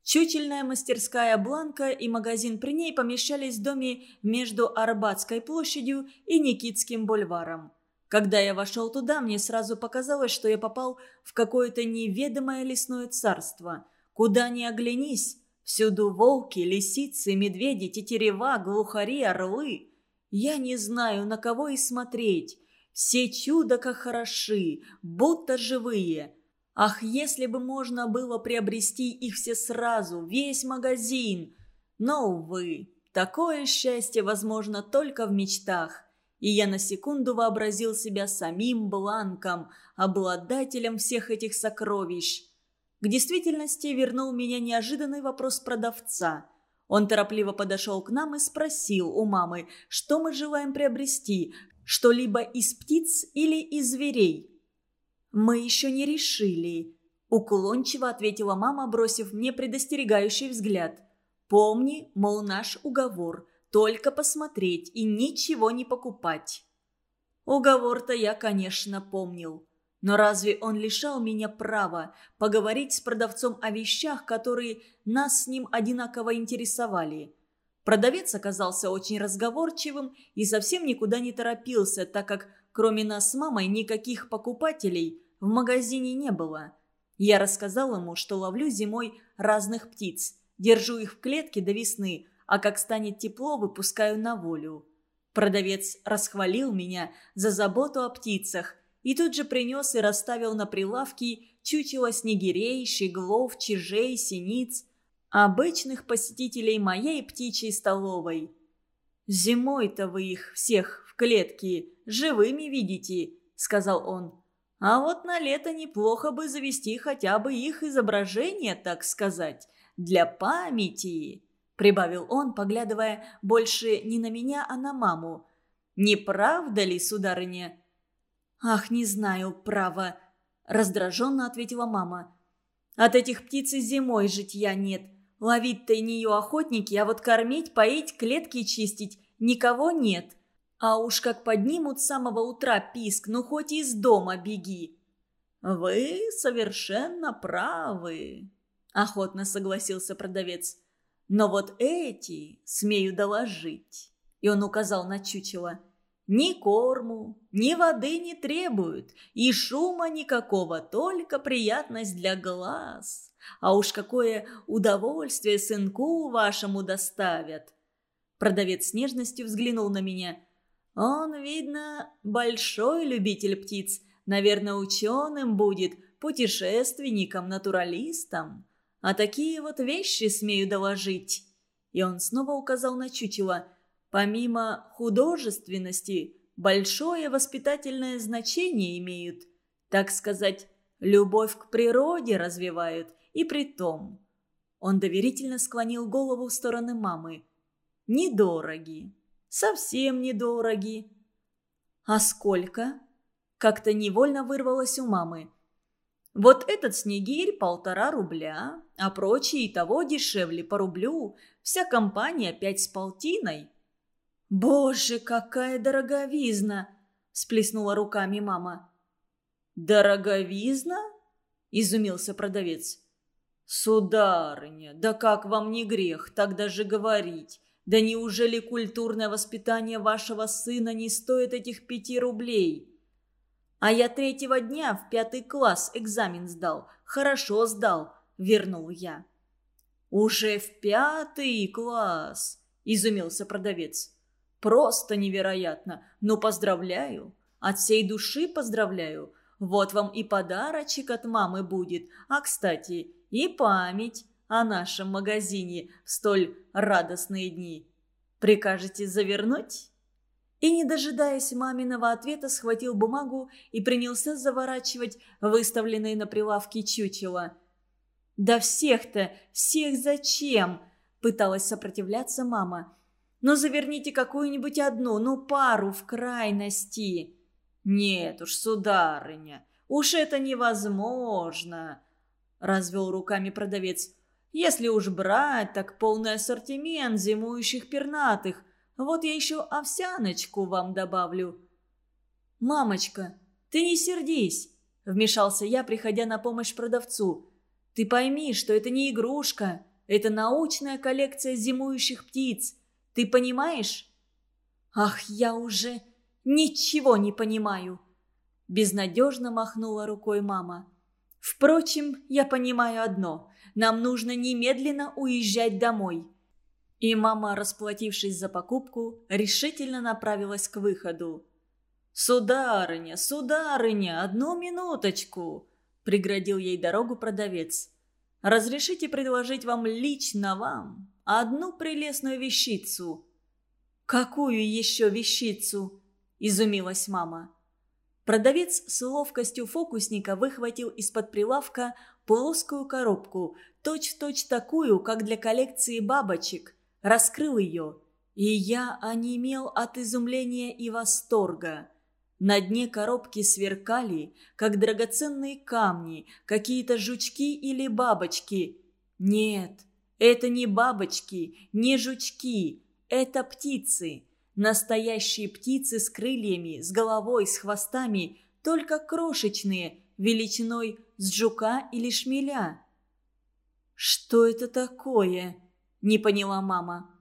Чучельная мастерская Бланка и магазин при ней помещались в доме между Арбатской площадью и Никитским бульваром. Когда я вошел туда, мне сразу показалось, что я попал в какое-то неведомое лесное царство. Куда ни оглянись, всюду волки, лисицы, медведи, тетерева, глухари, орлы. Я не знаю, на кого и смотреть. Все чудо как хороши, будто живые – Ах, если бы можно было приобрести их все сразу, весь магазин! Но, увы, такое счастье возможно только в мечтах. И я на секунду вообразил себя самим Бланком, обладателем всех этих сокровищ. К действительности вернул меня неожиданный вопрос продавца. Он торопливо подошел к нам и спросил у мамы, что мы желаем приобрести, что-либо из птиц или из зверей. «Мы еще не решили», – уклончиво ответила мама, бросив мне предостерегающий взгляд. Помни, мол, наш уговор – только посмотреть и ничего не покупать. Уговор-то я, конечно, помнил. Но разве он лишал меня права поговорить с продавцом о вещах, которые нас с ним одинаково интересовали? Продавец оказался очень разговорчивым и совсем никуда не торопился, так как кроме нас с мамой никаких покупателей в магазине не было. Я рассказал ему, что ловлю зимой разных птиц, держу их в клетке до весны, а как станет тепло, выпускаю на волю. Продавец расхвалил меня за заботу о птицах и тут же принес и расставил на прилавке чучело снегирей, щеглов, чижей, синиц, обычных посетителей моей птичьей столовой. «Зимой-то вы их всех в клетке живыми видите», — сказал он. «А вот на лето неплохо бы завести хотя бы их изображение, так сказать, для памяти», — прибавил он, поглядывая больше не на меня, а на маму. «Не правда ли, сударыня?» «Ах, не знаю, право», — раздраженно ответила мама. «От этих птиц и зимой житья нет. Ловить-то и нее охотники, а вот кормить, поить, клетки чистить никого нет. А уж как поднимут с самого утра писк, ну хоть из дома беги». «Вы совершенно правы», — охотно согласился продавец. «Но вот эти, смею доложить», — и он указал на чучело, — ни корму, ни воды не требуют, и шума никакого, только приятность для глаз. А уж какое удовольствие сынку вашему доставят!» Продавец с нежностью взглянул на меня. «Он, видно, большой любитель птиц, наверное, ученым будет, путешественником, натуралистом. А такие вот вещи смею доложить». И он снова указал на чучело – помимо художественности, большое воспитательное значение имеют. Так сказать, любовь к природе развивают, и при том. Он доверительно склонил голову в сторону мамы. Недороги. Совсем недороги. А сколько? Как-то невольно вырвалось у мамы. Вот этот снегирь полтора рубля, а прочие и того дешевле по рублю. Вся компания пять с полтиной. «Боже, какая дороговизна!» – сплеснула руками мама. «Дороговизна?» – изумился продавец. «Сударыня, да как вам не грех так даже говорить? Да неужели культурное воспитание вашего сына не стоит этих пяти рублей?» «А я третьего дня в пятый класс экзамен сдал. Хорошо сдал», – вернул я. «Уже в пятый класс?» – изумился продавец. Просто невероятно. Ну, поздравляю. От всей души поздравляю. Вот вам и подарочек от мамы будет. А, кстати, и память о нашем магазине в столь радостные дни. Прикажете завернуть?» И, не дожидаясь маминого ответа, схватил бумагу и принялся заворачивать выставленные на прилавке чучело. «Да всех-то, всех зачем?» – пыталась сопротивляться мама. Но заверните какую-нибудь одну, ну пару в крайности». «Нет уж, сударыня, уж это невозможно», – развел руками продавец. «Если уж брать, так полный ассортимент зимующих пернатых. Вот я еще овсяночку вам добавлю». «Мамочка, ты не сердись», – вмешался я, приходя на помощь продавцу. «Ты пойми, что это не игрушка, это научная коллекция зимующих птиц. Ты понимаешь?» «Ах, я уже ничего не понимаю!» Безнадежно махнула рукой мама. «Впрочем, я понимаю одно. Нам нужно немедленно уезжать домой». И мама, расплатившись за покупку, решительно направилась к выходу. «Сударыня, сударыня, одну минуточку!» – преградил ей дорогу продавец. «Разрешите предложить вам лично вам одну прелестную вещицу». «Какую еще вещицу?» – изумилась мама. Продавец с ловкостью фокусника выхватил из-под прилавка плоскую коробку, точь-в-точь -точь такую, как для коллекции бабочек, раскрыл ее, и я онемел от изумления и восторга. На дне коробки сверкали, как драгоценные камни, какие-то жучки или бабочки. Нет, Это не бабочки, не жучки, это птицы. Настоящие птицы с крыльями, с головой, с хвостами, только крошечные, величиной с жука или шмеля. «Что это такое?» – не поняла мама.